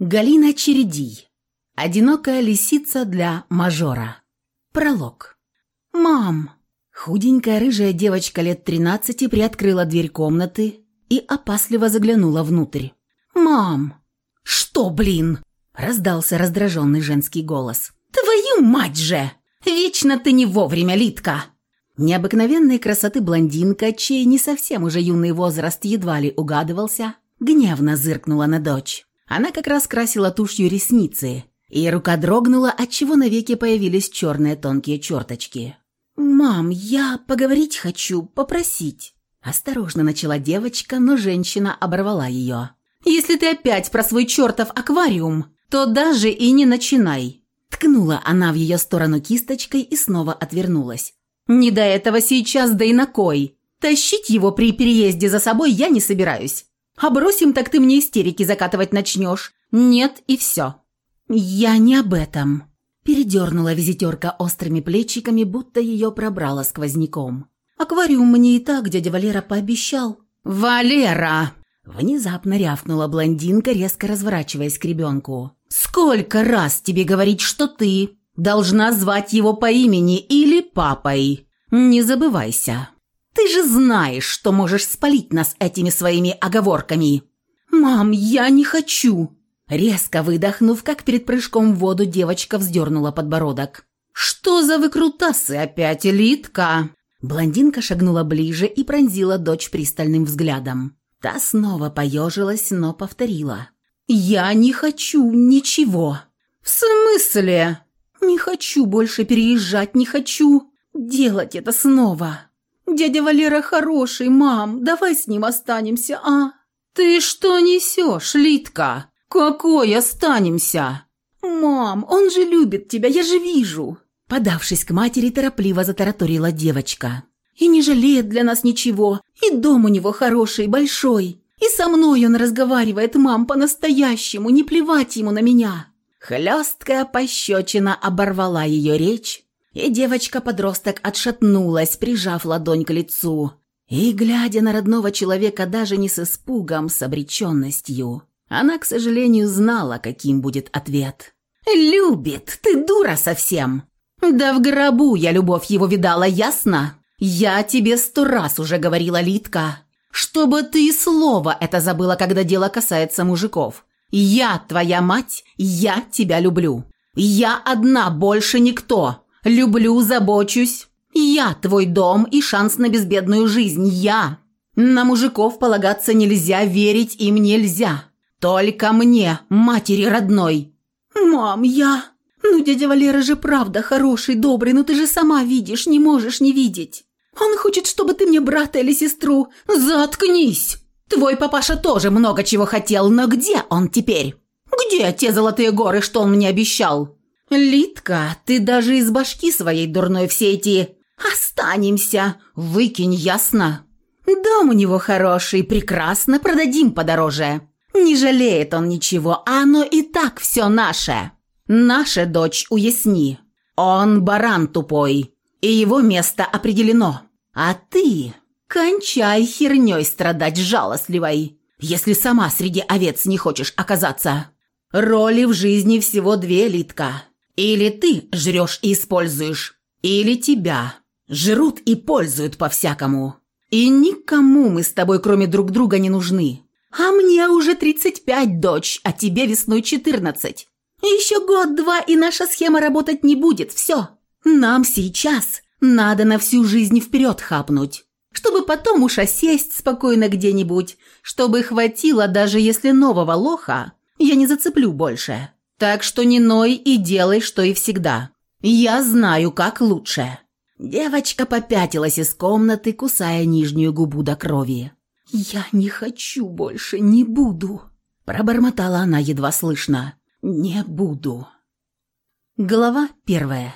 Галина Чередий. Одинокая лисица для мажора. Пролог. «Мам!» Худенькая рыжая девочка лет тринадцати приоткрыла дверь комнаты и опасливо заглянула внутрь. «Мам!» «Что, блин?» – раздался раздраженный женский голос. «Твою мать же! Вечно ты не вовремя, Литка!» Необыкновенной красоты блондинка, чей не совсем уже юный возраст едва ли угадывался, гневно зыркнула на дочь. Она как раз красила тушью ресницы, и рука дрогнула, отчего навеки появились черные тонкие черточки. «Мам, я поговорить хочу, попросить». Осторожно начала девочка, но женщина оборвала ее. «Если ты опять про свой чертов аквариум, то даже и не начинай». Ткнула она в ее сторону кисточкой и снова отвернулась. «Не до этого сейчас, да и на кой. Тащить его при переезде за собой я не собираюсь. А бросим, так ты мне истерики закатывать начнешь. Нет, и все». «Я не об этом», – передернула визитерка острыми плечиками, будто ее пробрала сквозняком. «Аквариум мне и так дядя Валера пообещал». «Валера!» – внезапно рявкнула блондинка, резко разворачиваясь к ребенку. «Сколько раз тебе говорить, что ты должна звать его по имени или папой? Не забывайся». Ты же знаешь, что можешь спалить нас этими своими оговорками». «Мам, я не хочу!» Резко выдохнув, как перед прыжком в воду, девочка вздернула подбородок. «Что за выкрутасы опять, Литка?» Блондинка шагнула ближе и пронзила дочь пристальным взглядом. Та снова поежилась, но повторила. «Я не хочу ничего». «В смысле?» «Не хочу больше переезжать, не хочу делать это снова». Дядя Валера хороший, мам, давай с ним останемся, а? Ты что несешь, Литка? Какой останемся? Мам, он же любит тебя, я же вижу. Подавшись к матери, торопливо затараторила девочка. И не жалеет для нас ничего, и дом у него хороший, большой. И со мной он разговаривает, мам, по-настоящему, не плевать ему на меня. Хлесткая пощечина оборвала ее речь, и девочка-подросток отшатнулась, прижав ладонь к лицу. И, глядя на родного человека даже не с испугом, с обреченностью, она, к сожалению, знала, каким будет ответ. «Любит! Ты дура совсем!» «Да в гробу я любовь его видала, ясно? Я тебе сто раз уже говорила, Литка, чтобы ты слово это забыла, когда дело касается мужиков. Я твоя мать, я тебя люблю. Я одна, больше никто. Люблю, забочусь. Я твой дом и шанс на безбедную жизнь. Я. На мужиков полагаться нельзя, верить им нельзя. Только мне, матери родной. Мам, я... Ну, дядя Валера же правда хороший, добрый, но ты же сама видишь, не можешь не видеть. Он хочет, чтобы ты мне брата или сестру. Заткнись. Твой папаша тоже много чего хотел, но где он теперь? Где те золотые горы, что он мне обещал? «Литка, ты даже из башки своей дурной все эти «останемся» выкинь, ясно? Дом у него хороший, прекрасно, продадим подороже. Не жалеет он ничего, а оно и так все наше. Наша дочь уясни. Он баран тупой, и его место определено. А ты кончай херней страдать жалостливой, если сама среди овец не хочешь оказаться. Роли в жизни всего две, Литка. Или ты жрешь и используешь, или тебя жрут и пользуют по-всякому. И никому мы с тобой, кроме друг друга, не нужны. А мне уже 35, дочь, а тебе весной 14. Еще год-два, и наша схема работать не будет, все. Нам сейчас надо на всю жизнь вперед хапнуть, чтобы потом уж осесть спокойно где-нибудь, чтобы хватило, даже если нового лоха я не зацеплю больше. Так что не ной и делай, что и всегда. Я знаю, как лучше». Девочка попятилась из комнаты, кусая нижнюю губу до крови. «Я не хочу больше, не буду», – пробормотала она едва слышно. «Не буду». Глава первая.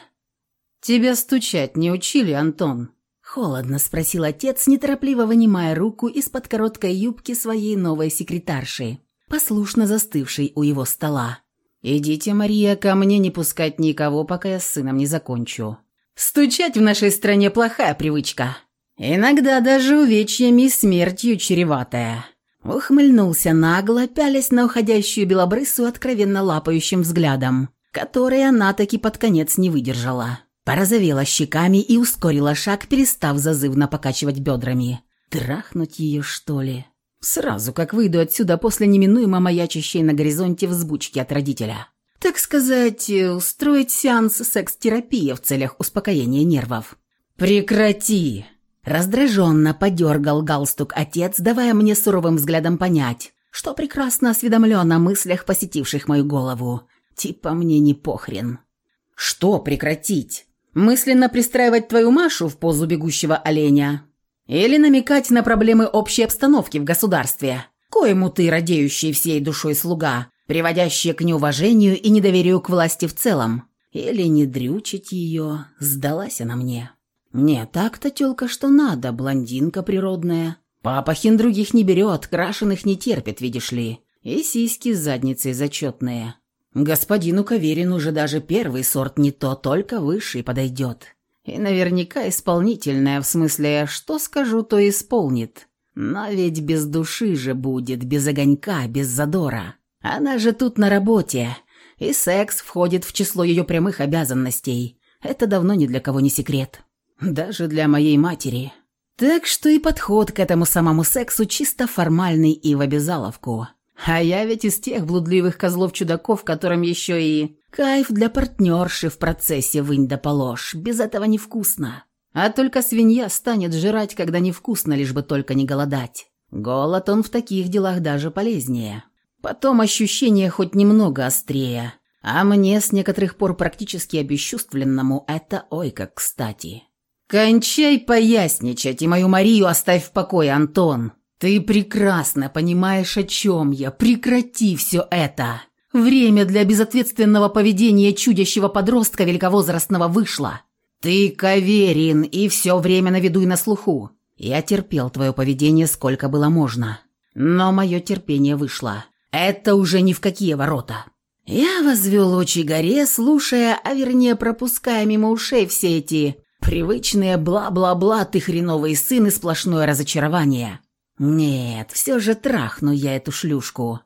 «Тебя стучать не учили, Антон?» – холодно спросил отец, неторопливо вынимая руку из-под короткой юбки своей новой секретарши, послушно застывшей у его стола. «Идите, Мария, ко мне не пускать никого, пока я с сыном не закончу. Стучать в нашей стране плохая привычка. Иногда даже увечьями и смертью чреватая. Ухмыльнулся нагло, пялясь на уходящую белобрысу откровенно лапающим взглядом, который она таки под конец не выдержала. Порозовела щеками и ускорила шаг, перестав зазывно покачивать бедрами. Трахнуть ее, что ли? Сразу, как выйду отсюда после неминуемо маячащей на горизонте взбучки от родителя. Так сказать, устроить сеанс секс-терапии в целях успокоения нервов. «Прекрати!» Раздраженно подергал галстук отец, давая мне суровым взглядом понять, что прекрасно осведомлен о мыслях, посетивших мою голову. Типа мне не похрен. «Что прекратить? Мысленно пристраивать твою Машу в позу бегущего оленя? Или намекать на проблемы общей обстановки в государстве, коему ты, радеющий всей душой слуга, приводящие к неуважению и недоверию к власти в целом? Или не дрючить ее, сдалась она мне?» «Не, так-то тёлка что надо, блондинка природная. Папахин других не берет, крашеных не терпит, видишь ли. И сиськи с задницей зачетные. Господину Каверину уже даже первый сорт не то, только высший подойдет. И наверняка исполнительная, в смысле, что скажу, то исполнит. Но ведь без души же будет, без огонька, без задора. Она же тут на работе, и секс входит в число ее прямых обязанностей. Это давно ни для кого не секрет. Даже для моей матери. Так что и подход к этому самому сексу чисто формальный и в обязаловку. А я ведь из тех блудливых козлов-чудаков, которым еще и кайф для партнерши в процессе вынь да положь. Без этого невкусно. А только свинья станет жрать, когда невкусно, лишь бы только не голодать. Голод он в таких делах даже полезнее. Потом ощущение хоть немного острее. А мне с некоторых пор практически обесчувственному это ой как кстати. «Кончай поясничать и мою Марию оставь в покое, Антон. Ты прекрасно понимаешь, о чем я. Прекрати все это. Время для безответственного поведения чудящего подростка великовозрастного вышло. Ты каверин и все время на виду и на слуху. Я терпел твое поведение сколько было можно. Но мое терпение вышло. Это уже ни в какие ворота». Я возвел очи горе, слушая, а вернее пропуская мимо ушей все эти Привычные бла-бла-бла, ты хреновый сын и сплошное разочарование. Нет, все же трахну я эту шлюшку.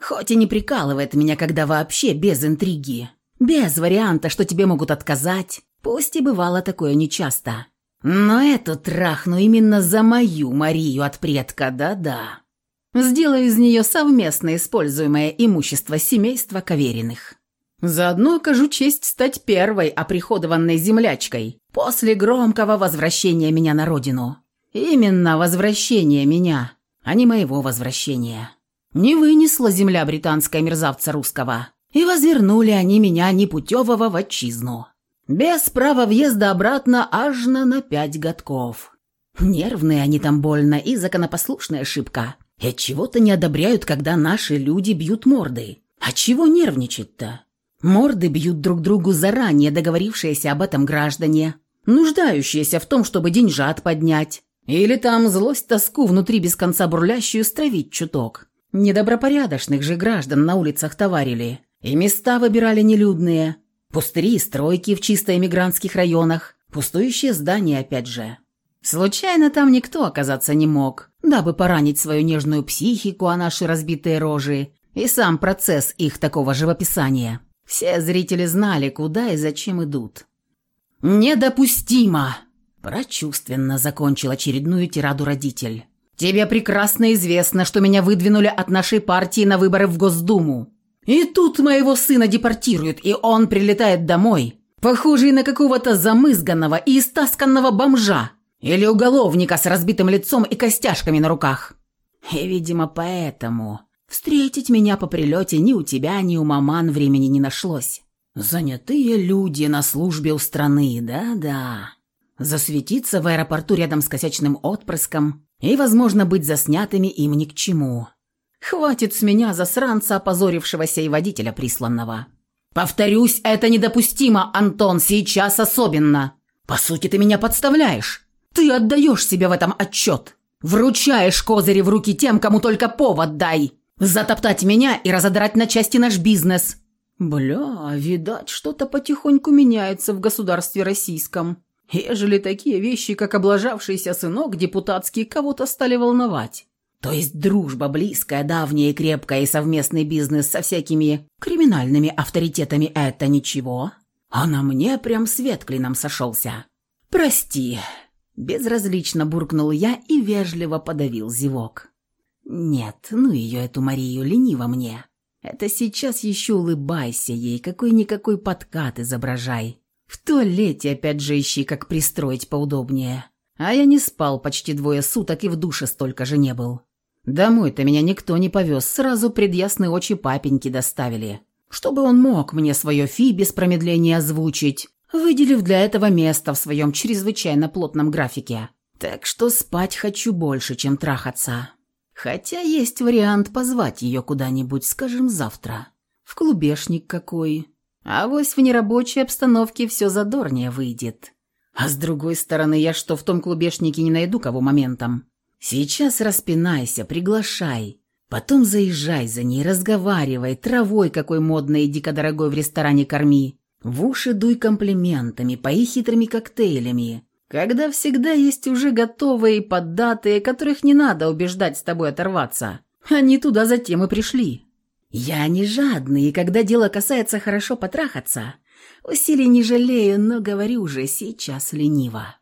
Хоть и не прикалывает меня, когда вообще без интриги. Без варианта, что тебе могут отказать. Пусть и бывало такое нечасто. Но эту трахну именно за мою Марию от предка, да-да. Сделаю из нее совместно используемое имущество семейства Кавериных. Заодно окажу честь стать первой оприходованной землячкой после громкого возвращения меня на родину. Именно возвращение меня, а не моего возвращения. Не вынесла земля британская мерзавца русского. И возвернули они меня непутевого в отчизну. Без права въезда обратно аж на на пять годков. Нервные они там больно и законопослушная ошибка. И от чего-то не одобряют, когда наши люди бьют морды. А чего нервничать-то? Морды бьют друг другу заранее договорившиеся об этом граждане, нуждающиеся в том, чтобы деньжат поднять. Или там злость-тоску внутри без конца бурлящую стравить чуток. Недобропорядочных же граждан на улицах товарили. И места выбирали нелюдные. Пустыри и стройки в чисто эмигрантских районах. Пустующие здания опять же. Случайно там никто оказаться не мог, дабы поранить свою нежную психику о наши разбитые рожи и сам процесс их такого живописания. Все зрители знали, куда и зачем идут. «Недопустимо!» – прочувственно закончил очередную тираду родитель. «Тебе прекрасно известно, что меня выдвинули от нашей партии на выборы в Госдуму. И тут моего сына депортируют, и он прилетает домой, похожий на какого-то замызганного и истасканного бомжа или уголовника с разбитым лицом и костяшками на руках. И, видимо, поэтому Встретить меня по прилете ни у тебя, ни у маман времени не нашлось. Занятые люди на службе у страны, да-да. Засветиться в аэропорту рядом с косячным отпрыском и, возможно, быть заснятыми им ни к чему. Хватит с меня засранца, опозорившегося и водителя присланного. Повторюсь, это недопустимо, Антон, сейчас особенно. По сути, ты меня подставляешь. Ты отдаешь себе в этом отчет. Вручаешь козыри в руки тем, кому только повод дай. Затоптать меня и разодрать на части наш бизнес. Бля, видать, что-то потихоньку меняется в государстве российском. Ежели такие вещи, как облажавшийся сынок депутатский, кого-то стали волновать. То есть дружба близкая, давняя и крепкая, и совместный бизнес со всякими криминальными авторитетами – это ничего? А на мне прям свет клином сошелся. «Прости», – безразлично буркнул я и вежливо подавил зевок. «Нет, ну ее, эту Марию, лениво мне. Это сейчас еще улыбайся ей, какой-никакой подкат изображай. В туалете опять же ищи, как пристроить поудобнее. А я не спал почти двое суток и в душе столько же не был. Домой-то меня никто не повез, сразу пред ясные очи папеньки доставили. Чтобы он мог мне свое фи без промедления озвучить, выделив для этого место в своем чрезвычайно плотном графике. Так что спать хочу больше, чем трахаться. Хотя есть вариант позвать ее куда-нибудь, скажем, завтра. В клубешник какой. А вось в нерабочей обстановке все задорнее выйдет. А с другой стороны, я что, в том клубешнике не найду кого моментом? Сейчас распинайся, приглашай. Потом заезжай за ней, разговаривай, травой какой модной и дико дорогой в ресторане корми. В уши дуй комплиментами, пои хитрыми коктейлями. Когда всегда есть уже готовые поддатые, которых не надо убеждать с тобой оторваться. Они туда затем и пришли. Я не жадный, и когда дело касается хорошо потрахаться, усилий не жалею, но говорю уже сейчас лениво.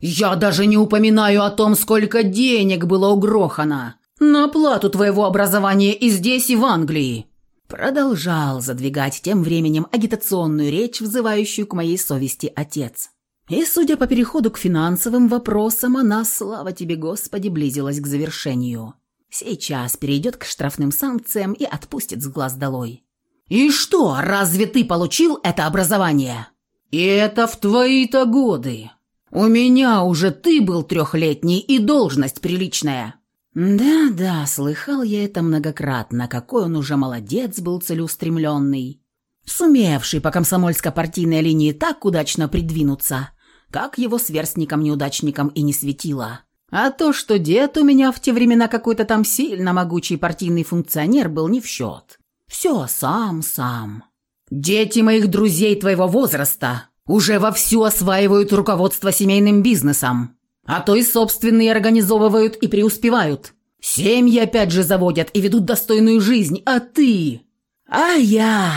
Я даже не упоминаю о том, сколько денег было угрохано на оплату твоего образования и здесь, и в Англии. Продолжал задвигать тем временем агитационную речь, взывающую к моей совести отец. И, судя по переходу к финансовым вопросам, она, слава тебе, Господи, близилась к завершению. Сейчас перейдет к штрафным санкциям и отпустит с глаз долой. «И что, разве ты получил это образование?» «И это в твои-то годы. У меня уже ты был трехлетний и должность приличная». «Да-да, слыхал я это многократно, какой он уже молодец был целеустремленный, сумевший по комсомольско-партийной линии так удачно придвинуться, как его сверстникам-неудачникам и не светило. А то, что дед у меня в те времена какой-то там сильно могучий партийный функционер был не в счет. Все сам-сам. Дети моих друзей твоего возраста уже вовсю осваивают руководство семейным бизнесом, а то и собственные организовывают и преуспевают. Семьи опять же заводят и ведут достойную жизнь, а ты... А я...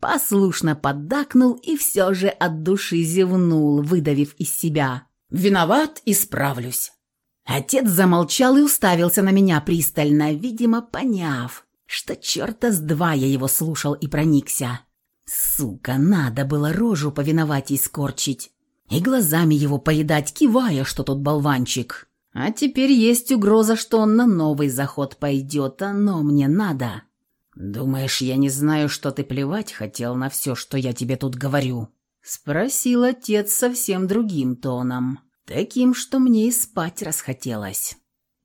Послушно поддакнул и все же от души зевнул, выдавив из себя. «Виноват, исправлюсь». Отец замолчал и уставился на меня пристально, видимо, поняв, что черта с два я его слушал и проникся. Сука, надо было рожу повиновать и скорчить. И глазами его поедать, кивая, что тот болванчик. А теперь есть угроза, что он на новый заход пойдет, а но мне надо. «Думаешь, я не знаю, что ты плевать хотел на все, что я тебе тут говорю?» Спросил отец совсем другим тоном, таким, что мне и спать расхотелось.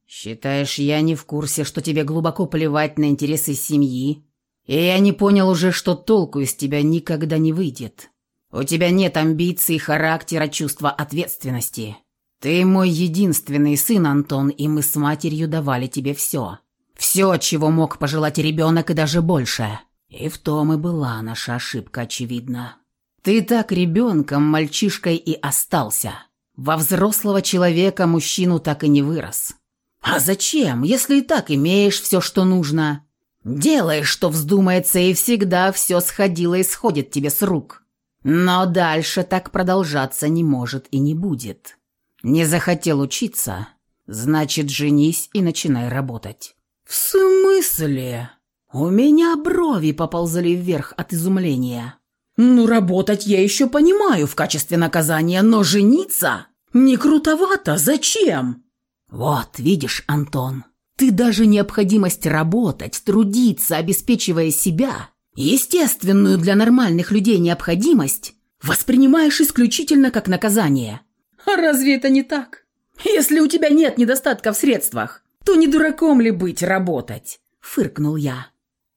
«Считаешь, я не в курсе, что тебе глубоко плевать на интересы семьи и я не понял уже, что толку из тебя никогда не выйдет. У тебя нет амбиций, характера, чувства ответственности. Ты мой единственный сын, Антон, и мы с матерью давали тебе все. Все, чего мог пожелать ребенок, и даже больше. И в том и была наша ошибка, очевидно. Ты так ребенком, мальчишкой и остался. Во взрослого человека мужчину так и не вырос. А зачем, если и так имеешь все, что нужно? Делай, что вздумается, и всегда все сходило и сходит тебе с рук. Но дальше так продолжаться не может и не будет. Не захотел учиться, значит, женись и начинай работать. В смысле? У меня брови поползли вверх от изумления. Ну, работать я еще понимаю в качестве наказания, но жениться? Не крутовато, зачем? Вот, видишь, Антон, ты даже необходимость работать, трудиться, обеспечивая себя, естественную для нормальных людей необходимость, воспринимаешь исключительно как наказание. А разве это не так? Если у тебя нет недостатка в средствах, то не дураком ли быть работать? Фыркнул я.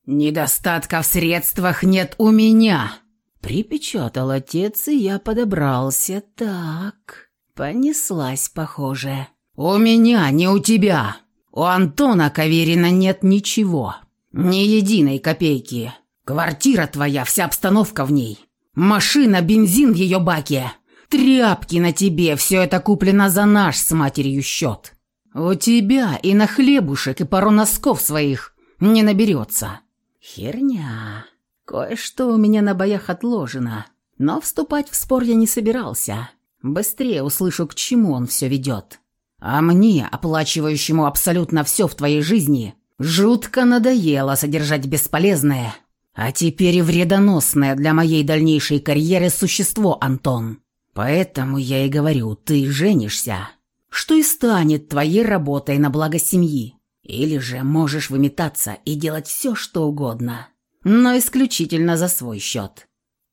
Недостатка в средствах нет у меня. Припечатал отец, и я подобрался. Так, понеслась, похоже. У меня, не у тебя. У Антона Каверина нет ничего. Ни единой копейки. Квартира твоя, вся обстановка в ней. Машина, бензин в ее баке. Тряпки на тебе, все это куплено за наш с матерью счет. У тебя и на хлебушек, и пару носков своих не наберется. Херня. Кое-что у меня на боях отложено. Но вступать в спор я не собирался. Быстрее услышу, к чему он все ведет. А мне, оплачивающему абсолютно все в твоей жизни, жутко надоело содержать бесполезное, а теперь и вредоносное для моей дальнейшей карьеры существо, Антон. Поэтому я и говорю, ты женишься, что и станет твоей работой на благо семьи. Или же можешь выметаться и делать все, что угодно, но исключительно за свой счет.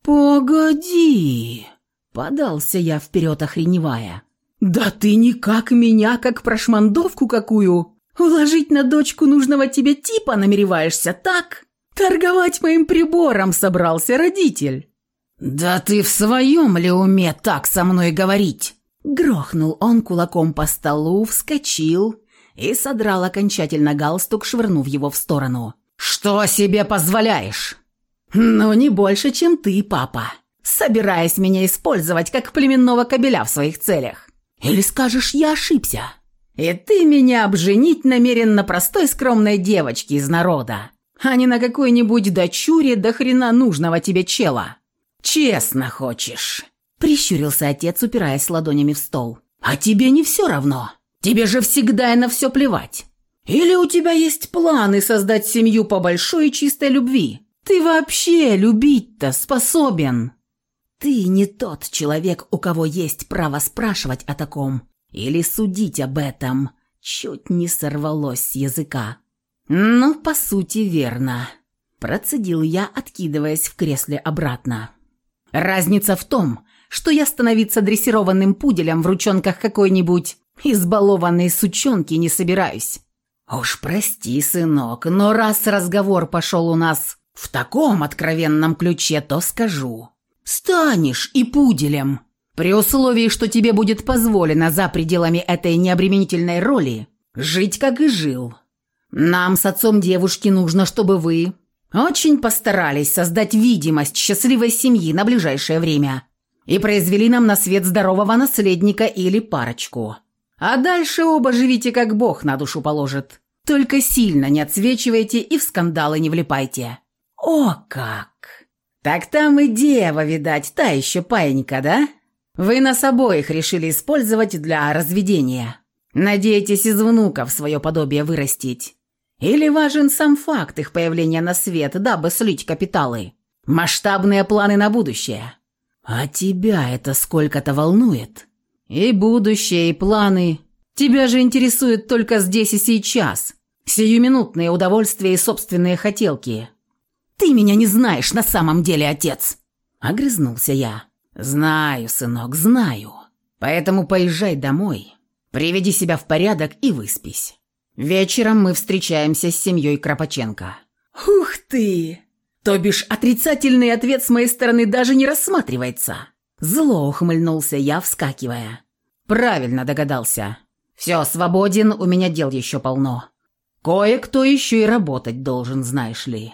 «Погоди!» – подался я вперед, охреневая. «Да ты никак меня, как прошмандовку какую, уложить на дочку нужного тебе типа намереваешься, так? Торговать моим прибором собрался родитель!» «Да ты в своем ли уме так со мной говорить?» Грохнул он кулаком по столу, вскочил и содрал окончательно галстук, швырнув его в сторону. «Что себе позволяешь?» «Ну, не больше, чем ты, папа, собираясь меня использовать как племенного кобеля в своих целях. Или скажешь, я ошибся? И ты меня обженить намерен на простой скромной девочке из народа, а не на какой-нибудь дочуре до хрена нужного тебе чела. Честно хочешь?» Прищурился отец, упираясь ладонями в стол. «А тебе не все равно? Тебе же всегда и на все плевать. Или у тебя есть планы создать семью по большой и чистой любви? Ты вообще любить-то способен?» Ты не тот человек, у кого есть право спрашивать о таком или судить об этом. Чуть не сорвалось с языка. Ну, по сути, верно. Процедил я, откидываясь в кресле обратно. Разница в том, что я становиться дрессированным пуделем в ручонках какой-нибудь избалованной сучонки не собираюсь. Уж прости, сынок, но раз разговор пошел у нас в таком откровенном ключе, то скажу. Станешь и пуделем. При условии, что тебе будет позволено за пределами этой необременительной роли жить, как и жил. Нам с отцом девушки нужно, чтобы вы очень постарались создать видимость счастливой семьи на ближайшее время и произвели нам на свет здорового наследника или парочку. А дальше оба живите, как Бог на душу положит. Только сильно не отсвечивайте и в скандалы не влипайте. О как! Так там и дева, видать, та еще паинька, да? Вы нас обоих решили использовать для разведения. Надеетесь из внуков свое подобие вырастить. Или важен сам факт их появления на свет, дабы слить капиталы? Масштабные планы на будущее. А тебя это сколько-то волнует? И будущее, и планы. Тебя же интересует только здесь и сейчас. Сиюминутные удовольствия и собственные хотелки. Ты меня не знаешь на самом деле, отец. Огрызнулся я. Знаю, сынок, знаю. Поэтому поезжай домой. Приведи себя в порядок и выспись. Вечером мы встречаемся с семьей Кропаченко». «Ух ты! То бишь отрицательный ответ с моей стороны даже не рассматривается». Зло ухмыльнулся я, вскакивая. «Правильно догадался. Все, свободен, у меня дел еще полно. Кое-кто еще и работать должен, знаешь ли».